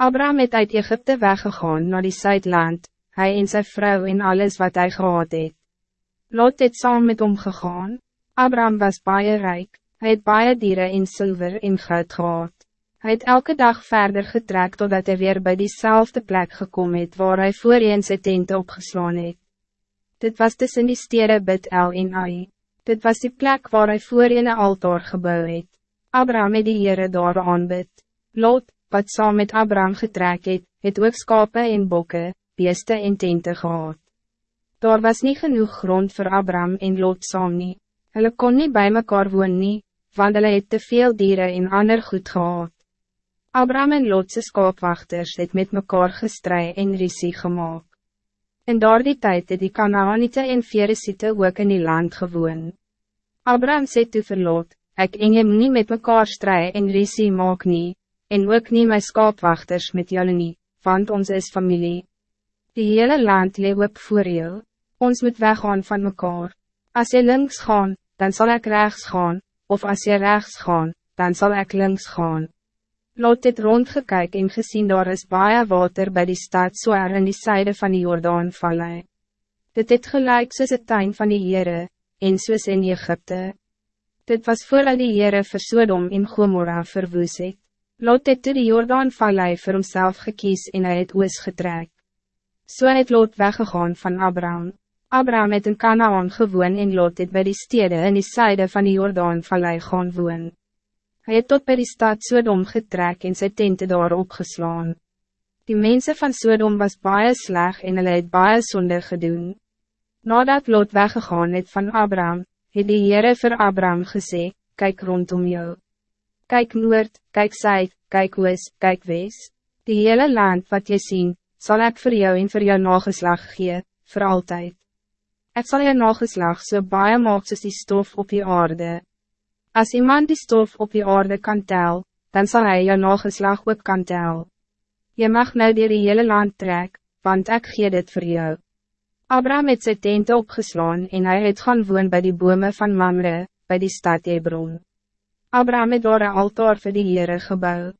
Abraham het uit Egypte weggegaan naar die Zuidland, hij en zijn vrouw en alles wat hij gehad het. Lot het saam met hom gegaan. Abraham was baie rijk, hij het baie dieren in zilver en goud gehad. Hij het elke dag verder getrek totdat hij weer bij diezelfde plek gekomen het waar hij voorheen sy tent opgeslaan het. Dit was tussen die stede Bid El en Ai. Dit was die plek waar hij voorheen een altaar gebouw het. Abraham het die Heere daar aanbid. Lot, wat saam met Abraham getrek het, het ook skape en bokke, beeste en tente gehad. Daar was niet genoeg grond voor Abraham en Lot saam nie. Hulle kon niet bij mekaar woon nie, want hulle het te veel dieren en ander goed gehad. Abraham en Lotse skaapwachters het met mekaar gestry en risie gemaakt. In daar die tijd het die Kanaanite en Veresite ook in die land gewoon. Abraham sê toe vir Lot, ek en jy nie met mekaar stry en risie maak nie, en ook nie my skaapwachters met julle nie, want ons is familie. Die hele land leeuw op voor jou, ons moet weggaan van mekaar. Als je links gaan, dan zal ik rechts gaan, of als je rechts gaan, dan zal ik links gaan. Lot het rondgekyk en gezien daar is baie water bij die stad Soar in die zijde van die Jordaan vallei. Dit het gelijk soos het tuin van die Heere, en soos in Egypte. Dit was vooral die Heere vir Sodom en Gomorra verwoes het. Lot het toe die Jordaan vallei vir homself gekies en hy het oos getrek. So het Lot weggegaan van Abraham. Abraham het in Canaan gewoon en Lot het by die stede in die syde van die Jordaan vallei gaan woon. Hij het tot by die stad Sodom getrek en sy tente daar opgeslaan. Die mensen van Sodom was baie sleg en hulle het baie sonde gedoen. Nadat Lot weggegaan het van Abraham, het die Heere vir Abraham gesê, kyk rondom jou. Kijk noord, kijk zuid, kijk oos, kijk wees. Die hele land wat je ziet, zal ik voor jou en voor jou nageslag gee, voor altijd. Ik zal je nageslag so baie maak soos die stof op je aarde. Als iemand die stof op je aarde kan tel, dan zal hij jou nageslag ook kan tel. Je mag nou die hele land trek, want ik gee dit voor jou. Abraham het sy tent opgeslaan en hij het gaan woon bij die bome van Mamre, bij die stad Hebron. Abraham het daar een altaar vir die Heere gebouw.